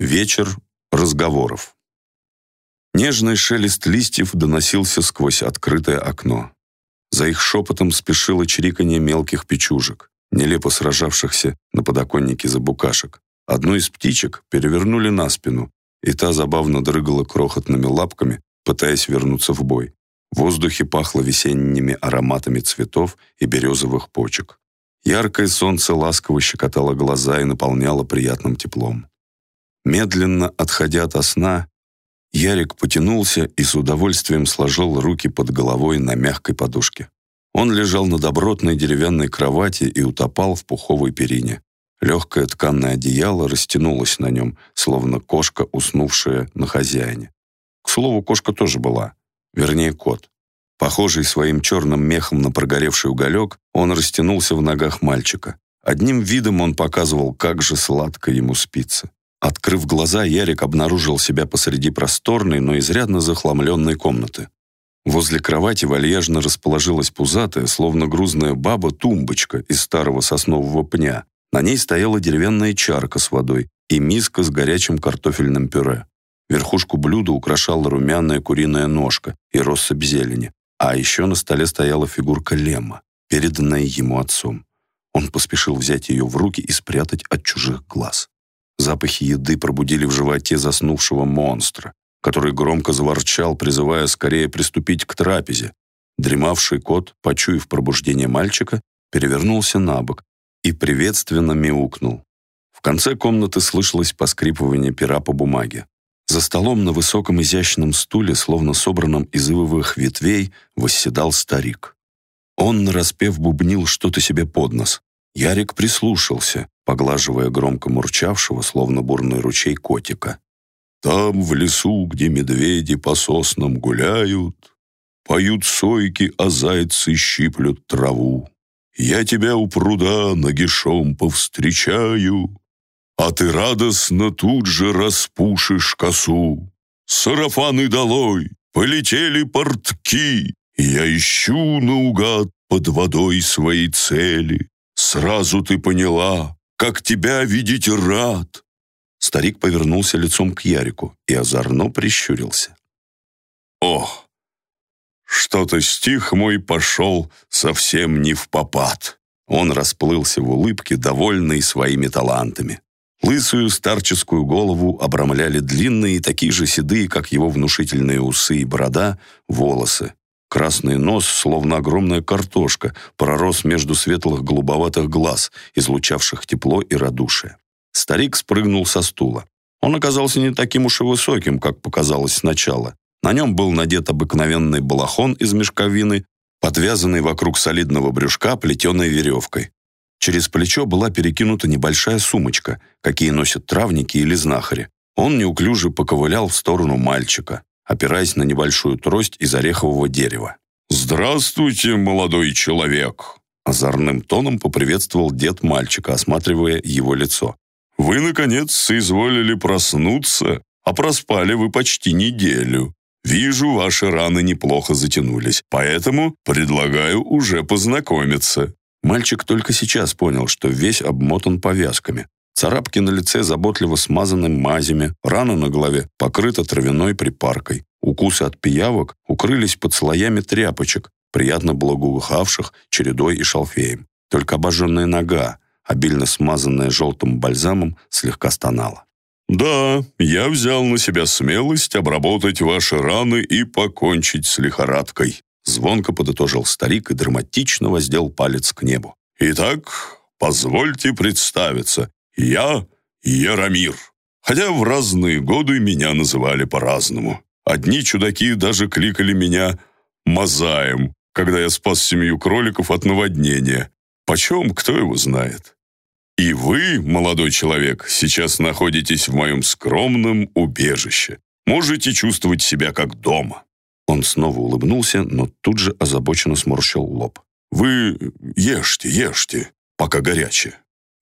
Вечер разговоров. Нежный шелест листьев доносился сквозь открытое окно. За их шепотом спешило чириканье мелких печужек, нелепо сражавшихся на подоконнике за букашек. Одну из птичек перевернули на спину, и та забавно дрыгала крохотными лапками, пытаясь вернуться в бой. В воздухе пахло весенними ароматами цветов и березовых почек. Яркое солнце ласково щекотало глаза и наполняло приятным теплом. Медленно отходя от сна, Ярик потянулся и с удовольствием сложил руки под головой на мягкой подушке. Он лежал на добротной деревянной кровати и утопал в пуховой перине. Легкое тканное одеяло растянулось на нем, словно кошка, уснувшая на хозяине. К слову, кошка тоже была, вернее, кот. Похожий своим черным мехом на прогоревший уголек, он растянулся в ногах мальчика. Одним видом он показывал, как же сладко ему спится. Открыв глаза, Ярик обнаружил себя посреди просторной, но изрядно захламленной комнаты. Возле кровати вальяжно расположилась пузатая, словно грузная баба, тумбочка из старого соснового пня. На ней стояла деревянная чарка с водой и миска с горячим картофельным пюре. Верхушку блюда украшала румяная куриная ножка и россыпь зелени. А еще на столе стояла фигурка Лема, переданная ему отцом. Он поспешил взять ее в руки и спрятать от чужих глаз. Запахи еды пробудили в животе заснувшего монстра, который громко заворчал, призывая скорее приступить к трапезе. Дремавший кот, почуяв пробуждение мальчика, перевернулся на бок и приветственно мяукнул. В конце комнаты слышалось поскрипывание пера по бумаге. За столом на высоком изящном стуле, словно собранном из ивовых ветвей, восседал старик. Он, нараспев, бубнил что-то себе под нос. Ярик прислушался, поглаживая громко мурчавшего, словно бурный ручей котика. «Там, в лесу, где медведи по соснам гуляют, поют сойки, а зайцы щиплют траву. Я тебя у пруда нагишом повстречаю, а ты радостно тут же распушишь косу. Сарафаны долой, полетели портки, я ищу наугад под водой своей цели. Сразу ты поняла, как тебя видеть рад!» Старик повернулся лицом к Ярику и озорно прищурился. «О, что-то стих мой пошел совсем не в попад!» Он расплылся в улыбке, довольный своими талантами. Лысую старческую голову обрамляли длинные, такие же седые, как его внушительные усы и борода, волосы. Красный нос, словно огромная картошка, пророс между светлых голубоватых глаз, излучавших тепло и радушие. Старик спрыгнул со стула. Он оказался не таким уж и высоким, как показалось сначала. На нем был надет обыкновенный балахон из мешковины, подвязанный вокруг солидного брюшка плетеной веревкой. Через плечо была перекинута небольшая сумочка, какие носят травники или знахари. Он неуклюже поковылял в сторону мальчика опираясь на небольшую трость из орехового дерева. «Здравствуйте, молодой человек!» Озорным тоном поприветствовал дед мальчика, осматривая его лицо. «Вы, наконец, соизволили проснуться, а проспали вы почти неделю. Вижу, ваши раны неплохо затянулись, поэтому предлагаю уже познакомиться». Мальчик только сейчас понял, что весь обмотан повязками. Царапки на лице заботливо смазаны мазями, рана на голове покрыта травяной припаркой. Укусы от пиявок укрылись под слоями тряпочек, приятно благоухавших чередой и шалфеем. Только обожженная нога, обильно смазанная желтым бальзамом, слегка стонала. «Да, я взял на себя смелость обработать ваши раны и покончить с лихорадкой», звонко подытожил старик и драматично воздел палец к небу. «Итак, позвольте представиться. Я Яромир, хотя в разные годы меня называли по-разному. Одни чудаки даже кликали меня Мазаем, когда я спас семью кроликов от наводнения. Почем, кто его знает. И вы, молодой человек, сейчас находитесь в моем скромном убежище. Можете чувствовать себя как дома». Он снова улыбнулся, но тут же озабоченно сморщил лоб. «Вы ешьте, ешьте, пока горячее.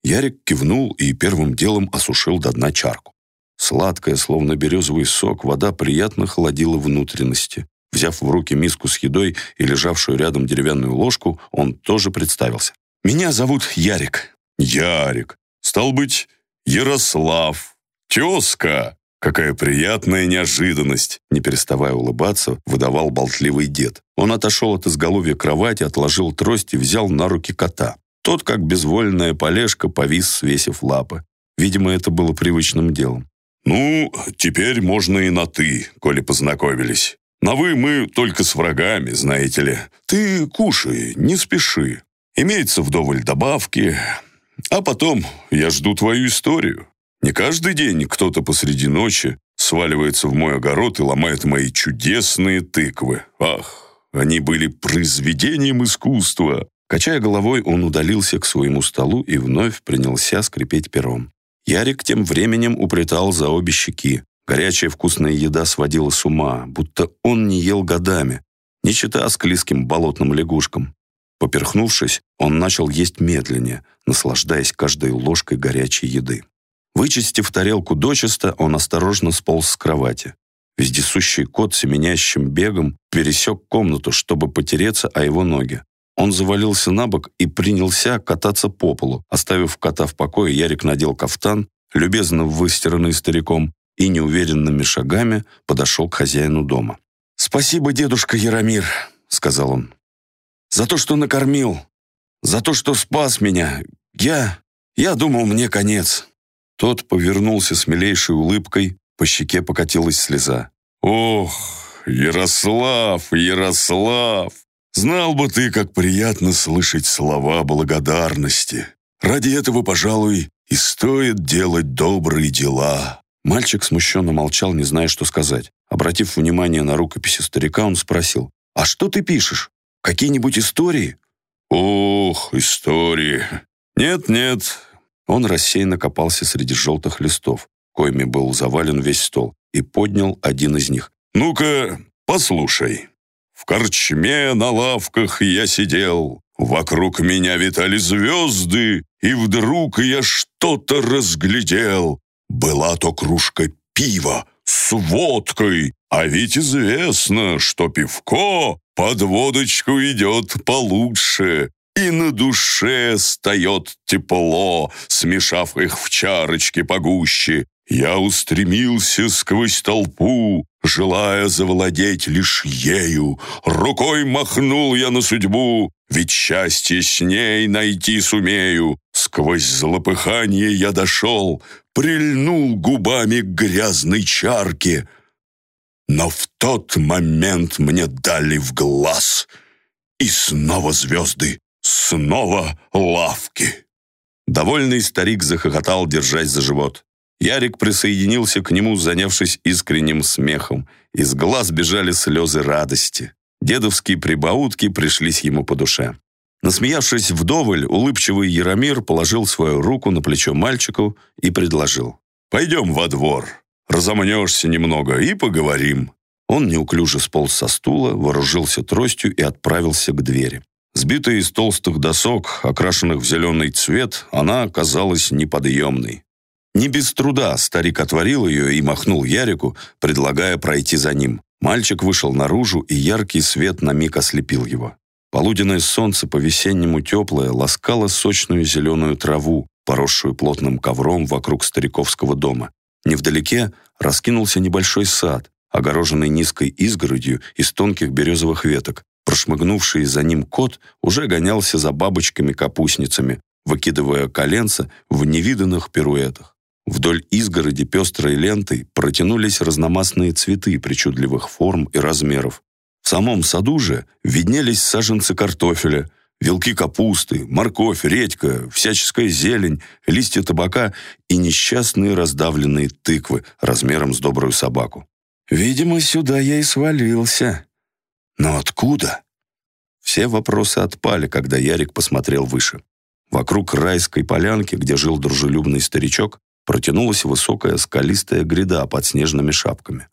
Ярик кивнул и первым делом осушил до дна чарку. Сладкая, словно березовый сок, вода приятно холодила внутренности. Взяв в руки миску с едой и лежавшую рядом деревянную ложку, он тоже представился. «Меня зовут Ярик». «Ярик. Стал быть, Ярослав. тезка! Какая приятная неожиданность!» Не переставая улыбаться, выдавал болтливый дед. Он отошел от изголовья кровати, отложил трость и взял на руки кота. Тот, как безвольная полежка, повис, свесив лапы. Видимо, это было привычным делом. «Ну, теперь можно и на «ты», коли познакомились. На «вы» мы только с врагами, знаете ли. Ты кушай, не спеши. Имеется вдоволь добавки. А потом я жду твою историю. Не каждый день кто-то посреди ночи сваливается в мой огород и ломает мои чудесные тыквы. Ах, они были произведением искусства. Качая головой, он удалился к своему столу и вновь принялся скрипеть пером. Ярик тем временем уплетал за обе щеки. Горячая вкусная еда сводила с ума, будто он не ел годами, не читая склизким болотным лягушкам. Поперхнувшись, он начал есть медленнее, наслаждаясь каждой ложкой горячей еды. Вычистив тарелку дочисто, он осторожно сполз с кровати. Вездесущий кот семенящим бегом пересек комнату, чтобы потереться о его ноги. Он завалился на бок и принялся кататься по полу. Оставив кота в покое, Ярик надел кафтан, любезно выстиранный стариком, и неуверенными шагами подошел к хозяину дома. «Спасибо, дедушка Яромир», — сказал он, — «за то, что накормил, за то, что спас меня. Я... я думал, мне конец». Тот повернулся с милейшей улыбкой, по щеке покатилась слеза. «Ох, Ярослав, Ярослав! Знал бы ты, как приятно слышать слова благодарности. Ради этого, пожалуй, и стоит делать добрые дела». Мальчик смущенно молчал, не зная, что сказать. Обратив внимание на рукописи старика, он спросил, «А что ты пишешь? Какие-нибудь истории?» «Ох, истории! Нет-нет, он рассеянно копался среди желтых листов, коими был завален весь стол, и поднял один из них. «Ну-ка, послушай. В корчме на лавках я сидел, вокруг меня витали звезды, и вдруг я что-то разглядел. Была то кружка пива с водкой, а ведь известно, что пивко под водочку идет получше, и на душе стает тепло, смешав их в чарочке погуще. Я устремился сквозь толпу, желая завладеть лишь ею. Рукой махнул я на судьбу, ведь счастье с ней найти сумею. Сквозь злопыхание я дошел, прильнул губами к грязной чарке. Но в тот момент мне дали в глаз, и снова звезды Снова лавки!» Довольный старик захохотал, держась за живот. Ярик присоединился к нему, занявшись искренним смехом. Из глаз бежали слезы радости. Дедовские прибаутки пришлись ему по душе. Насмеявшись вдоволь, улыбчивый Яромир положил свою руку на плечо мальчику и предложил. «Пойдем во двор, разомнешься немного и поговорим». Он неуклюже сполз со стула, вооружился тростью и отправился к двери. Сбитая из толстых досок, окрашенных в зеленый цвет, она оказалась неподъемной. Не без труда старик отворил ее и махнул Ярику, предлагая пройти за ним. Мальчик вышел наружу, и яркий свет на миг ослепил его. Полуденное солнце по-весеннему теплое ласкало сочную зеленую траву, поросшую плотным ковром вокруг стариковского дома. Невдалеке раскинулся небольшой сад, огороженный низкой изгородью из тонких березовых веток, Прошмыгнувший за ним кот уже гонялся за бабочками-капустницами, выкидывая коленца в невиданных пируэтах. Вдоль изгороди пестрой лентой протянулись разномастные цветы причудливых форм и размеров. В самом саду же виднелись саженцы картофеля, вилки капусты, морковь, редька, всяческая зелень, листья табака и несчастные раздавленные тыквы размером с добрую собаку. «Видимо, сюда я и свалился», но откуда? Все вопросы отпали, когда Ярик посмотрел выше. Вокруг райской полянки, где жил дружелюбный старичок, протянулась высокая скалистая гряда под снежными шапками.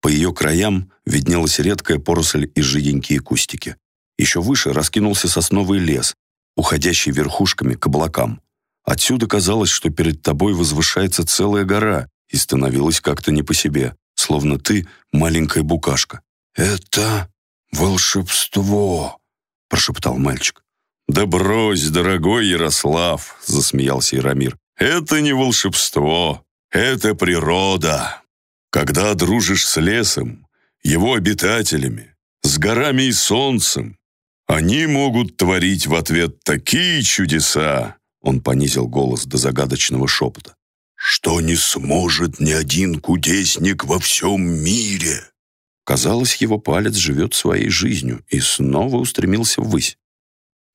По ее краям виднелась редкая поросль и жиденькие кустики. Еще выше раскинулся сосновый лес, уходящий верхушками к облакам. Отсюда казалось, что перед тобой возвышается целая гора, и становилось как-то не по себе, словно ты маленькая букашка. «Это волшебство!» — прошептал мальчик. «Да брось, дорогой Ярослав!» — засмеялся Яромир. «Это не волшебство. Это природа. Когда дружишь с лесом, его обитателями, с горами и солнцем, они могут творить в ответ такие чудеса, он понизил голос до загадочного шепота, что не сможет ни один кудесник во всем мире. Казалось, его палец живет своей жизнью и снова устремился ввысь.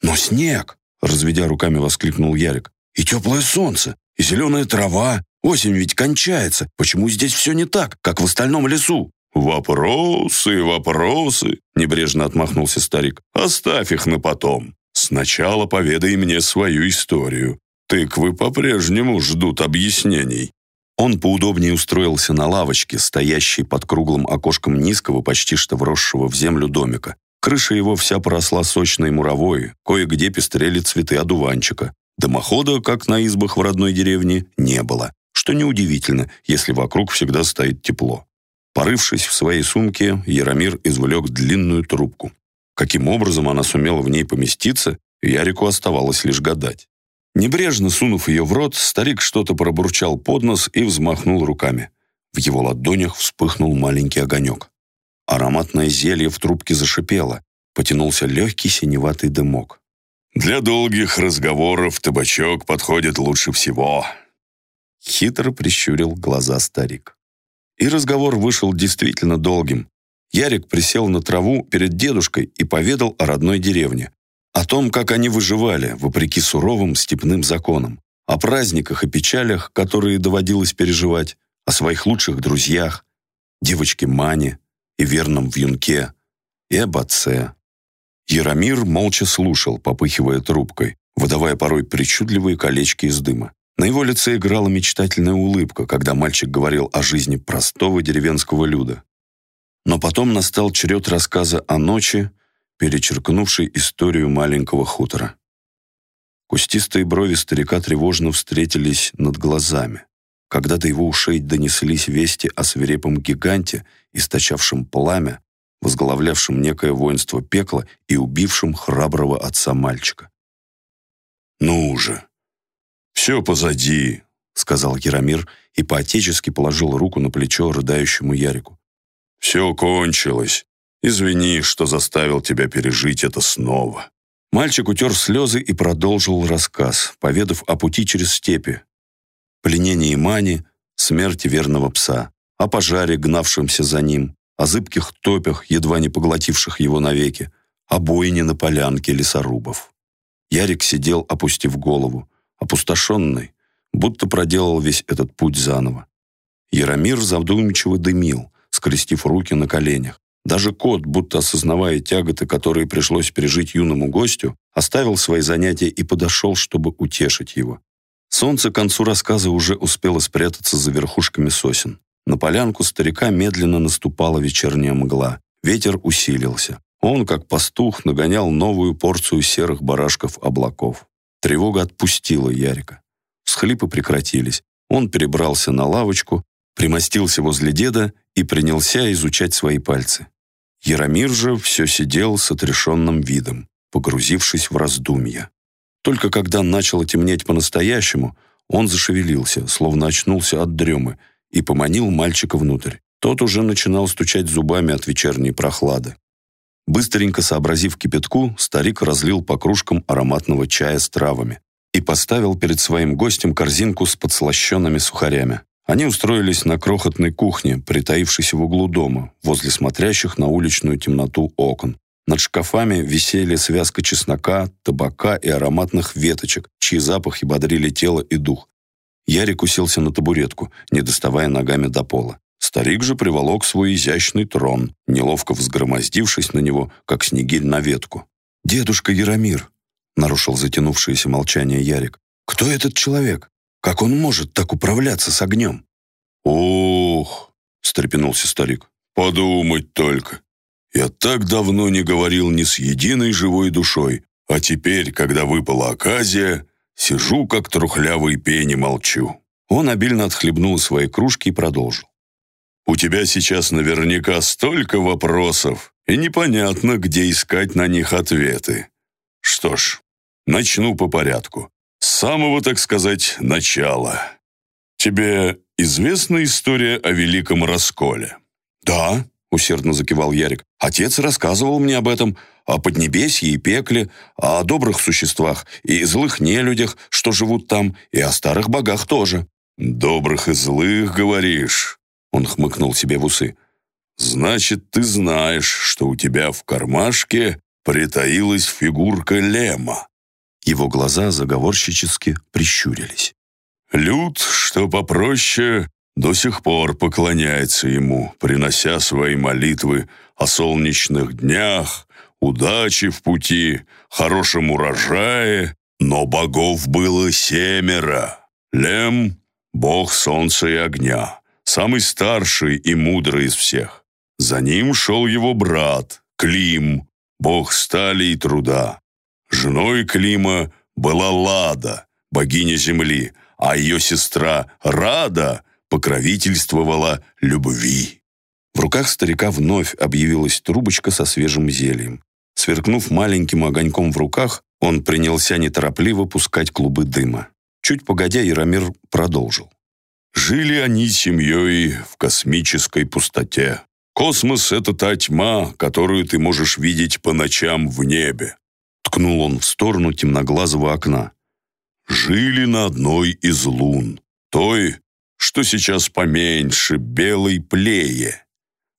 «Но снег!» — разведя руками, воскликнул Ярик. «И теплое солнце, и зеленая трава. Осень ведь кончается. Почему здесь все не так, как в остальном лесу?» «Вопросы, вопросы!» — небрежно отмахнулся старик. «Оставь их на потом. Сначала поведай мне свою историю. Тыквы по-прежнему ждут объяснений». Он поудобнее устроился на лавочке, стоящей под круглым окошком низкого, почти что вросшего в землю домика. Крыша его вся поросла сочной муровой, кое-где пестрели цветы одуванчика. Дымохода, как на избах в родной деревне, не было, что неудивительно, если вокруг всегда стоит тепло. Порывшись в своей сумке, Яромир извлек длинную трубку. Каким образом она сумела в ней поместиться, Ярику оставалось лишь гадать. Небрежно сунув ее в рот, старик что-то пробурчал под нос и взмахнул руками. В его ладонях вспыхнул маленький огонек. Ароматное зелье в трубке зашипело, потянулся легкий синеватый дымок. «Для долгих разговоров табачок подходит лучше всего», — хитро прищурил глаза старик. И разговор вышел действительно долгим. Ярик присел на траву перед дедушкой и поведал о родной деревне, о том, как они выживали, вопреки суровым степным законам, о праздниках и печалях, которые доводилось переживать, о своих лучших друзьях, девочке Мане и верном вьюнке, и об отце. Яромир молча слушал, попыхивая трубкой, выдавая порой причудливые колечки из дыма. На его лице играла мечтательная улыбка, когда мальчик говорил о жизни простого деревенского люда. Но потом настал черед рассказа о ночи, перечеркнувший историю маленького хутора. Кустистые брови старика тревожно встретились над глазами. Когда до его ушей донеслись вести о свирепом гиганте, источавшем пламя, возглавлявшем некое воинство пекла и убившем храброго отца мальчика. «Ну же! Все позади!» — сказал Яромир и поотечески положил руку на плечо рыдающему Ярику. «Все кончилось. Извини, что заставил тебя пережить это снова». Мальчик утер слезы и продолжил рассказ, поведав о пути через степи, пленении Мани, смерти верного пса, о пожаре, гнавшемся за ним, о зыбких топях, едва не поглотивших его навеки, о бойне на полянке лесорубов. Ярик сидел, опустив голову, опустошенный, будто проделал весь этот путь заново. Яромир задумчиво дымил, скрестив руки на коленях. Даже кот, будто осознавая тяготы, которые пришлось пережить юному гостю, оставил свои занятия и подошел, чтобы утешить его. Солнце к концу рассказа уже успело спрятаться за верхушками сосен. На полянку старика медленно наступала вечерняя мгла. Ветер усилился. Он, как пастух, нагонял новую порцию серых барашков облаков. Тревога отпустила Ярика. Всхлипы прекратились. Он перебрался на лавочку, примостился возле деда и принялся изучать свои пальцы. Яромир же все сидел с отрешенным видом, погрузившись в раздумья. Только когда начало темнеть по-настоящему, он зашевелился, словно очнулся от дремы, и поманил мальчика внутрь. Тот уже начинал стучать зубами от вечерней прохлады. Быстренько сообразив кипятку, старик разлил по кружкам ароматного чая с травами и поставил перед своим гостем корзинку с подслащенными сухарями. Они устроились на крохотной кухне, притаившейся в углу дома, возле смотрящих на уличную темноту окон. Над шкафами висели связка чеснока, табака и ароматных веточек, чьи запахи бодрили тело и дух. Ярик уселся на табуретку, не доставая ногами до пола. Старик же приволок свой изящный трон, неловко взгромоздившись на него, как снегирь на ветку. «Дедушка Яромир», — нарушил затянувшееся молчание Ярик, — «кто этот человек?» Как он может так управляться с огнем? «Ох!» — встрепенулся старик. «Подумать только! Я так давно не говорил ни с единой живой душой, а теперь, когда выпала оказия, сижу как трухлявый пень и молчу». Он обильно отхлебнул свои кружки и продолжил. «У тебя сейчас наверняка столько вопросов, и непонятно, где искать на них ответы. Что ж, начну по порядку. С самого, так сказать, начала. Тебе известна история о великом расколе?» «Да», — усердно закивал Ярик. «Отец рассказывал мне об этом, о Поднебесье и пекле, о добрых существах и злых нелюдях, что живут там, и о старых богах тоже». «Добрых и злых, говоришь?» Он хмыкнул себе в усы. «Значит, ты знаешь, что у тебя в кармашке притаилась фигурка Лема». Его глаза заговорщически прищурились. «Люд, что попроще, до сих пор поклоняется ему, принося свои молитвы о солнечных днях, удачи в пути, хорошем урожае, но богов было семеро. Лем — бог солнца и огня, самый старший и мудрый из всех. За ним шел его брат, Клим, бог стали и труда. Женой Клима была Лада, богиня земли, а ее сестра Рада покровительствовала любви. В руках старика вновь объявилась трубочка со свежим зельем. Сверкнув маленьким огоньком в руках, он принялся неторопливо пускать клубы дыма. Чуть погодя, Яромир продолжил. «Жили они семьей в космической пустоте. Космос — это та тьма, которую ты можешь видеть по ночам в небе». Ткнул он в сторону темноглазого окна. «Жили на одной из лун, той, что сейчас поменьше, белой плее.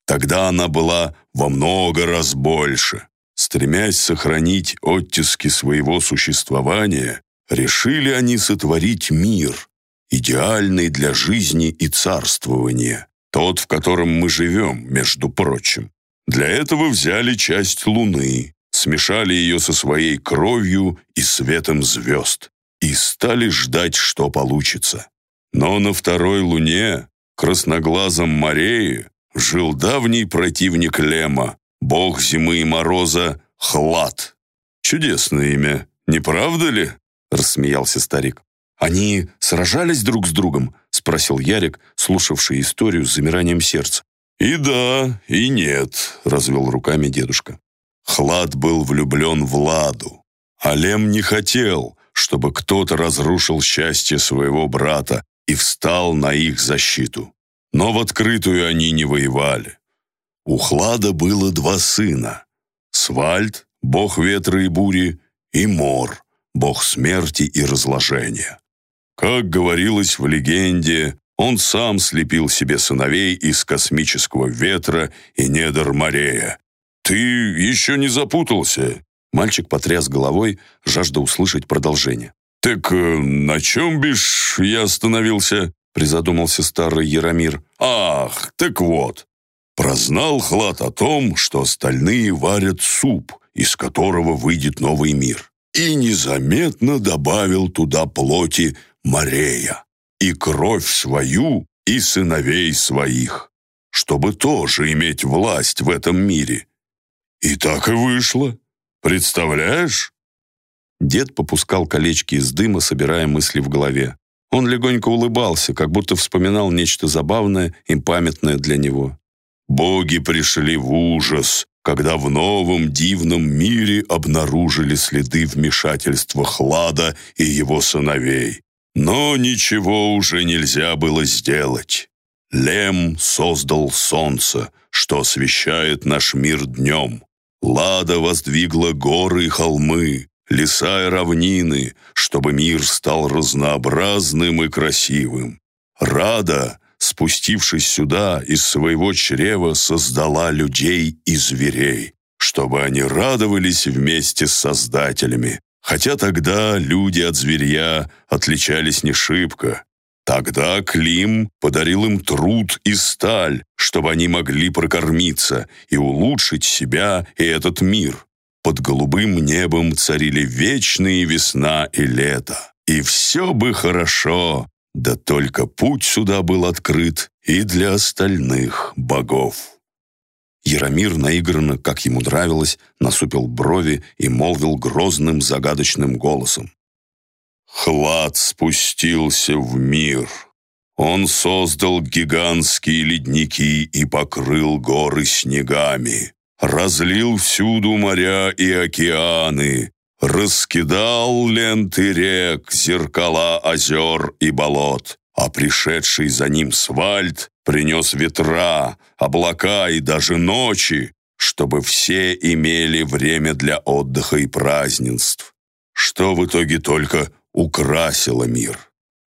Тогда она была во много раз больше. Стремясь сохранить оттиски своего существования, решили они сотворить мир, идеальный для жизни и царствования, тот, в котором мы живем, между прочим. Для этого взяли часть Луны, смешали ее со своей кровью и светом звезд и стали ждать, что получится. Но на второй Луне, красноглазом Марее, жил давний противник Лема, бог зимы и мороза Хлад. Чудесное имя, не правда ли? Рассмеялся старик. Они сражались друг с другом? Спросил Ярик, слушавший историю с замиранием сердца. И да, и нет, развел руками дедушка. Хлад был влюблен в Ладу. Алем не хотел, чтобы кто-то разрушил счастье своего брата и встал на их защиту. Но в открытую они не воевали. У Хлада было два сына. Свальд, бог ветра и бури, и Мор, бог смерти и разложения. Как говорилось в легенде, он сам слепил себе сыновей из космического ветра и недр морея. «Ты еще не запутался?» Мальчик потряс головой, жажда услышать продолжение. «Так э, на чем, бишь, я остановился?» призадумался старый Яромир. «Ах, так вот, Прознал Хлад о том, что остальные варят суп, из которого выйдет новый мир, и незаметно добавил туда плоти Морея и кровь свою, и сыновей своих, чтобы тоже иметь власть в этом мире. И так и вышло. Представляешь? Дед попускал колечки из дыма, собирая мысли в голове. Он легонько улыбался, как будто вспоминал нечто забавное и памятное для него. Боги пришли в ужас, когда в новом дивном мире обнаружили следы вмешательства Хлада и его сыновей. Но ничего уже нельзя было сделать. Лем создал солнце, что освещает наш мир днем. Лада воздвигла горы и холмы, леса и равнины, чтобы мир стал разнообразным и красивым. Рада спустившись сюда, из своего чрева создала людей и зверей, чтобы они радовались вместе с создателями. Хотя тогда люди от зверья отличались не шибко. Тогда Клим подарил им труд и сталь, чтобы они могли прокормиться и улучшить себя и этот мир. Под голубым небом царили вечные весна и лето. И все бы хорошо, да только путь сюда был открыт и для остальных богов. Яромир наигранно, как ему нравилось, насупил брови и молвил грозным загадочным голосом. «Хлад спустился в мир. Он создал гигантские ледники и покрыл горы снегами, разлил всюду моря и океаны, раскидал ленты рек, зеркала озер и болот, а пришедший за ним Свальд принес ветра, облака и даже ночи, чтобы все имели время для отдыха и празднеств, что в итоге только украсило мир,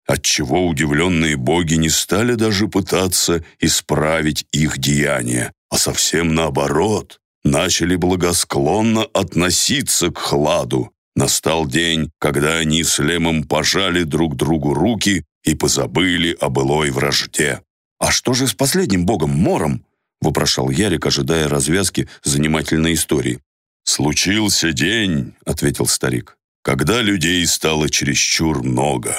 отчего удивленные боги не стали даже пытаться исправить их деяния, а совсем наоборот, начали благосклонно относиться к хладу. Настал день, когда они с Лемом пожали друг другу руки и позабыли о былой вражде. «А что же с последним богом, Мором?» — вопрошал Ярик, ожидая развязки занимательной истории. «Случился день», — ответил старик, «когда людей стало чересчур много.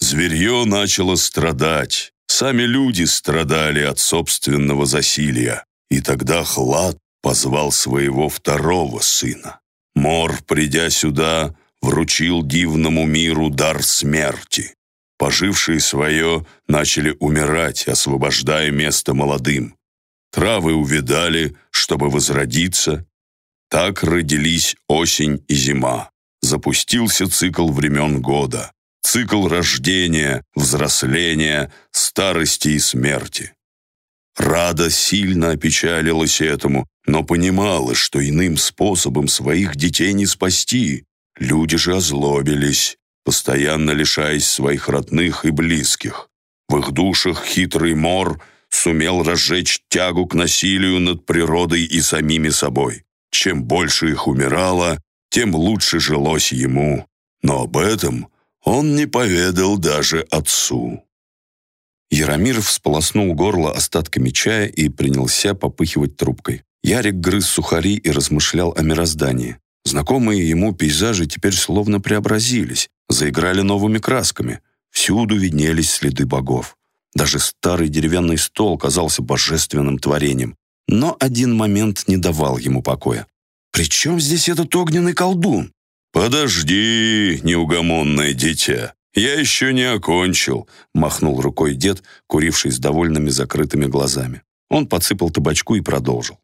Зверье начало страдать, сами люди страдали от собственного засилья, и тогда Хлад позвал своего второго сына. Мор, придя сюда, вручил дивному миру дар смерти. Пожившие свое начали умирать, освобождая место молодым. Травы увидали, чтобы возродиться. Так родились осень и зима. Запустился цикл времен года. Цикл рождения, взросления, старости и смерти. Рада сильно опечалилась этому, но понимала, что иным способом своих детей не спасти. Люди же озлобились, постоянно лишаясь своих родных и близких. В их душах хитрый мор сумел разжечь тягу к насилию над природой и самими собой. Чем больше их умирало, тем лучше жилось ему. Но об этом он не поведал даже отцу. Яромир всполоснул горло остатками чая и принялся попыхивать трубкой. Ярик грыз сухари и размышлял о мироздании. Знакомые ему пейзажи теперь словно преобразились, заиграли новыми красками. Всюду виднелись следы богов. Даже старый деревянный стол казался божественным творением. Но один момент не давал ему покоя. «При чем здесь этот огненный колдун?» «Подожди, неугомонное дитя!» «Я еще не окончил», — махнул рукой дед, куривший с довольными закрытыми глазами. Он подсыпал табачку и продолжил.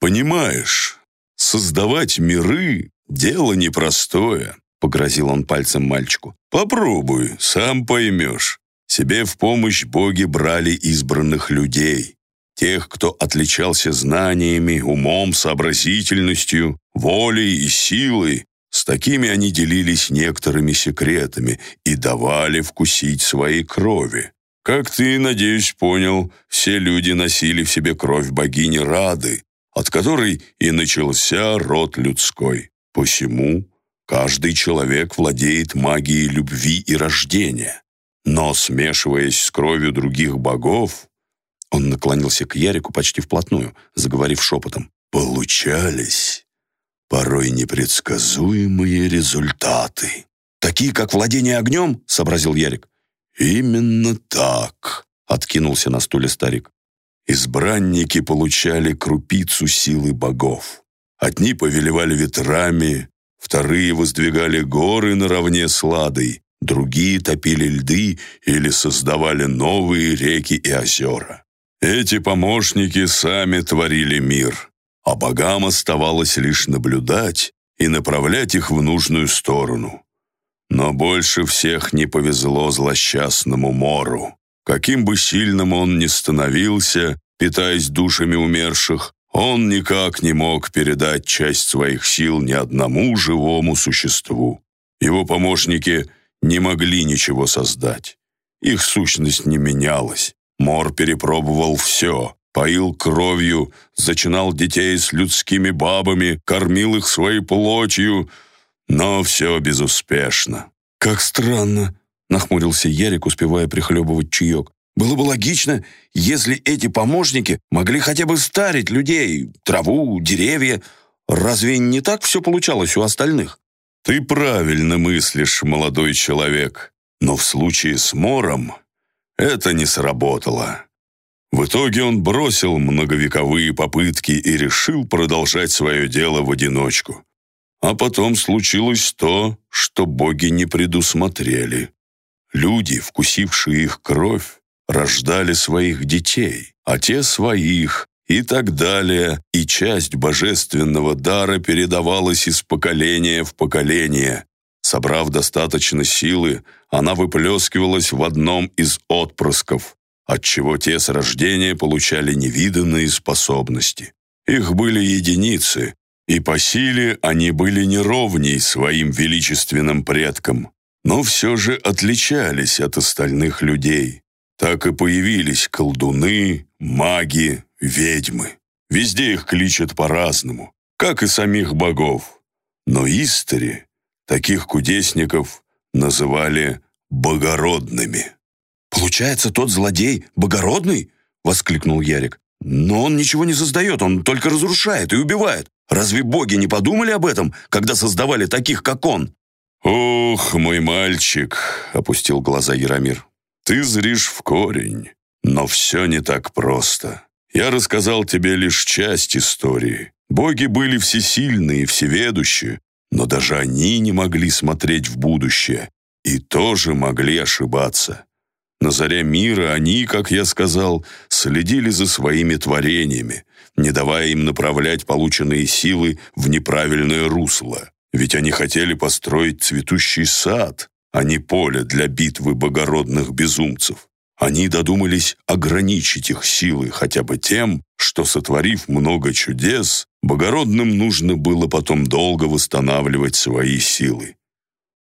«Понимаешь, создавать миры — дело непростое», — погрозил он пальцем мальчику. «Попробуй, сам поймешь. Себе в помощь боги брали избранных людей, тех, кто отличался знаниями, умом, сообразительностью, волей и силой, с такими они делились некоторыми секретами и давали вкусить своей крови. Как ты, надеюсь, понял, все люди носили в себе кровь богини Рады, от которой и начался род людской. Посему каждый человек владеет магией любви и рождения. Но, смешиваясь с кровью других богов, он наклонился к Ярику почти вплотную, заговорив шепотом, получались порой непредсказуемые результаты. «Такие, как владение огнем?» — сообразил Ярик. «Именно так», — откинулся на стуле старик. «Избранники получали крупицу силы богов. Одни повелевали ветрами, вторые воздвигали горы наравне с Ладой, другие топили льды или создавали новые реки и озера. Эти помощники сами творили мир, а богам оставалось лишь наблюдать и направлять их в нужную сторону. Но больше всех не повезло злосчастному Мору. Каким бы сильным он ни становился, питаясь душами умерших, он никак не мог передать часть своих сил ни одному живому существу. Его помощники не могли ничего создать. Их сущность не менялась. Мор перепробовал все, поил кровью, зачинал детей с людскими бабами, кормил их своей плотью, но все безуспешно. «Как странно», — нахмурился Ярик, успевая прихлебывать чаек. «Было бы логично, если эти помощники могли хотя бы старить людей, траву, деревья. Разве не так все получалось у остальных?» «Ты правильно мыслишь, молодой человек, но в случае с Мором это не сработало. В итоге он бросил многовековые попытки и решил продолжать свое дело в одиночку. А потом случилось то, что боги не предусмотрели. Люди, вкусившие их кровь, рождали своих детей, а те своих, и так далее, и часть божественного дара передавалась из поколения в поколение. Собрав достаточно силы, она выплескивалась в одном из отпрысков, отчего те с рождения получали невиданные способности. Их были единицы, и по силе они были неровней своим величественным предкам, но все же отличались от остальных людей. Так и появились колдуны, маги, ведьмы. Везде их кличат по-разному, как и самих богов. Но истори таких кудесников называли богородными. «Получается, тот злодей богородный?» — воскликнул Ярик. «Но он ничего не создает, он только разрушает и убивает. Разве боги не подумали об этом, когда создавали таких, как он?» «Ох, мой мальчик!» — опустил глаза Яромир. «Ты зришь в корень, но все не так просто. Я рассказал тебе лишь часть истории. Боги были всесильные, всеведущие, но даже они не могли смотреть в будущее и тоже могли ошибаться. На заре мира они, как я сказал, следили за своими творениями, не давая им направлять полученные силы в неправильное русло. Ведь они хотели построить цветущий сад, а не поле для битвы богородных безумцев. Они додумались ограничить их силы хотя бы тем, что, сотворив много чудес, богородным нужно было потом долго восстанавливать свои силы.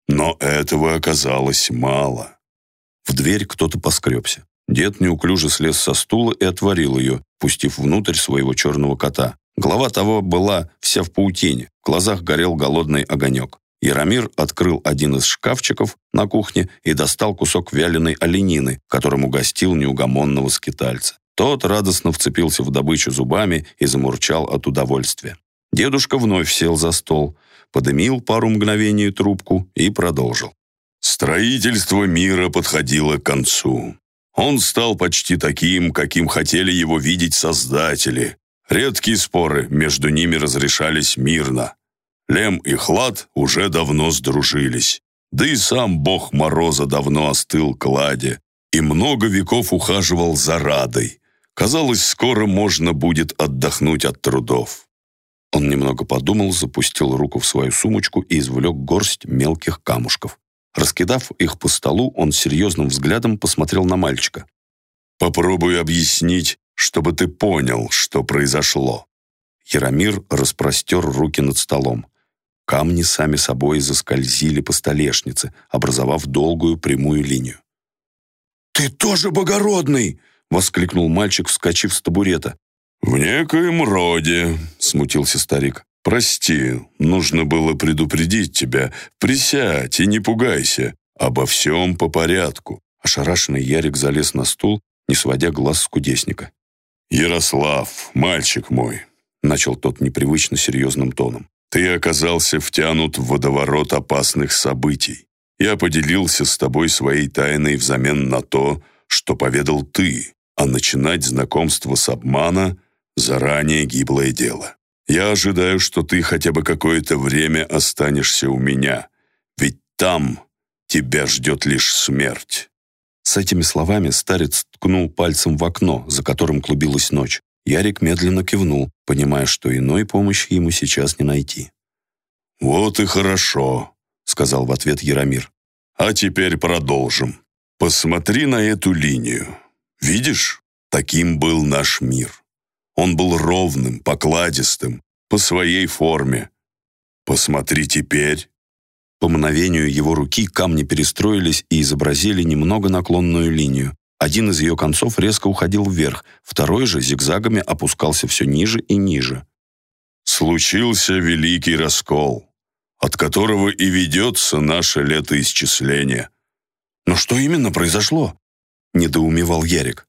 Но этого оказалось мало. В дверь кто-то поскребся. Дед неуклюже слез со стула и отворил ее, пустив внутрь своего черного кота. Голова того была вся в паутине, в глазах горел голодный огонек. Яромир открыл один из шкафчиков на кухне и достал кусок вяленой оленины, которым угостил неугомонного скитальца. Тот радостно вцепился в добычу зубами и замурчал от удовольствия. Дедушка вновь сел за стол, подымил пару мгновений трубку и продолжил. Строительство мира подходило к концу. Он стал почти таким, каким хотели его видеть создатели. Редкие споры между ними разрешались мирно. Лем и Хлад уже давно сдружились. Да и сам бог Мороза давно остыл к Ладе и много веков ухаживал за Радой. Казалось, скоро можно будет отдохнуть от трудов. Он немного подумал, запустил руку в свою сумочку и извлек горсть мелких камушков. Раскидав их по столу, он серьезным взглядом посмотрел на мальчика. «Попробуй объяснить, чтобы ты понял, что произошло». Яромир распростер руки над столом. Камни сами собой заскользили по столешнице, образовав долгую прямую линию. «Ты тоже богородный!» — воскликнул мальчик, вскочив с табурета. «В некоем роде», — смутился старик. «Прости, нужно было предупредить тебя. Присядь и не пугайся. Обо всем по порядку». Ошарашенный Ярик залез на стул, не сводя глаз с кудесника. «Ярослав, мальчик мой», — начал тот непривычно серьезным тоном. Ты оказался втянут в водоворот опасных событий. Я поделился с тобой своей тайной взамен на то, что поведал ты, а начинать знакомство с обмана – заранее гиблое дело. Я ожидаю, что ты хотя бы какое-то время останешься у меня, ведь там тебя ждет лишь смерть». С этими словами старец ткнул пальцем в окно, за которым клубилась ночь. Ярик медленно кивнул, понимая, что иной помощи ему сейчас не найти. «Вот и хорошо», — сказал в ответ Яромир. «А теперь продолжим. Посмотри на эту линию. Видишь, таким был наш мир. Он был ровным, покладистым, по своей форме. Посмотри теперь». По мгновению его руки камни перестроились и изобразили немного наклонную линию. Один из ее концов резко уходил вверх, второй же зигзагами опускался все ниже и ниже. Случился великий раскол, от которого и ведется наше летоисчисление. Но что именно произошло? Недоумевал Ярик.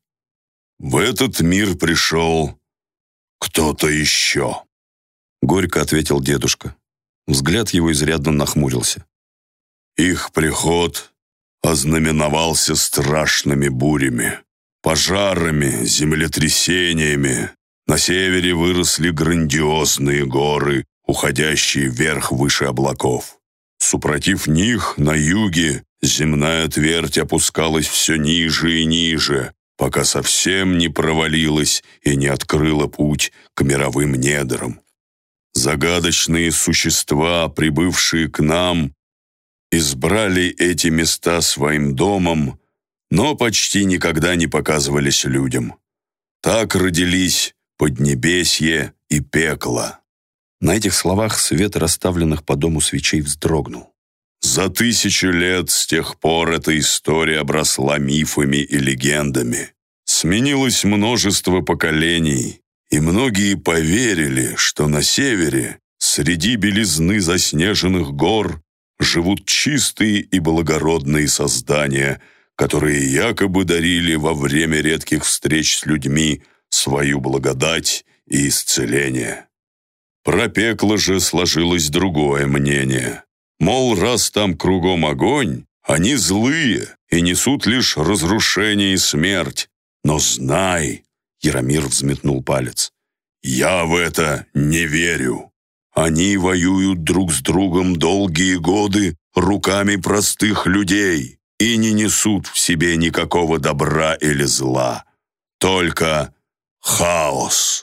В этот мир пришел кто-то еще. Горько ответил дедушка. Взгляд его изрядно нахмурился. Их приход ознаменовался страшными бурями, пожарами, землетрясениями. На севере выросли грандиозные горы, уходящие вверх выше облаков. Супротив них, на юге, земная твердь опускалась все ниже и ниже, пока совсем не провалилась и не открыла путь к мировым недрам. Загадочные существа, прибывшие к нам, избрали эти места своим домом, но почти никогда не показывались людям. Так родились Поднебесье и пекло. На этих словах свет расставленных по дому свечей вздрогнул. За тысячи лет с тех пор эта история обросла мифами и легендами. Сменилось множество поколений, и многие поверили, что на севере, среди белизны заснеженных гор, живут чистые и благородные создания, которые якобы дарили во время редких встреч с людьми свою благодать и исцеление. Про пекло же сложилось другое мнение. Мол, раз там кругом огонь, они злые и несут лишь разрушение и смерть. Но знай, Яромир взметнул палец, я в это не верю. Они воюют друг с другом долгие годы руками простых людей и не несут в себе никакого добра или зла. Только хаос.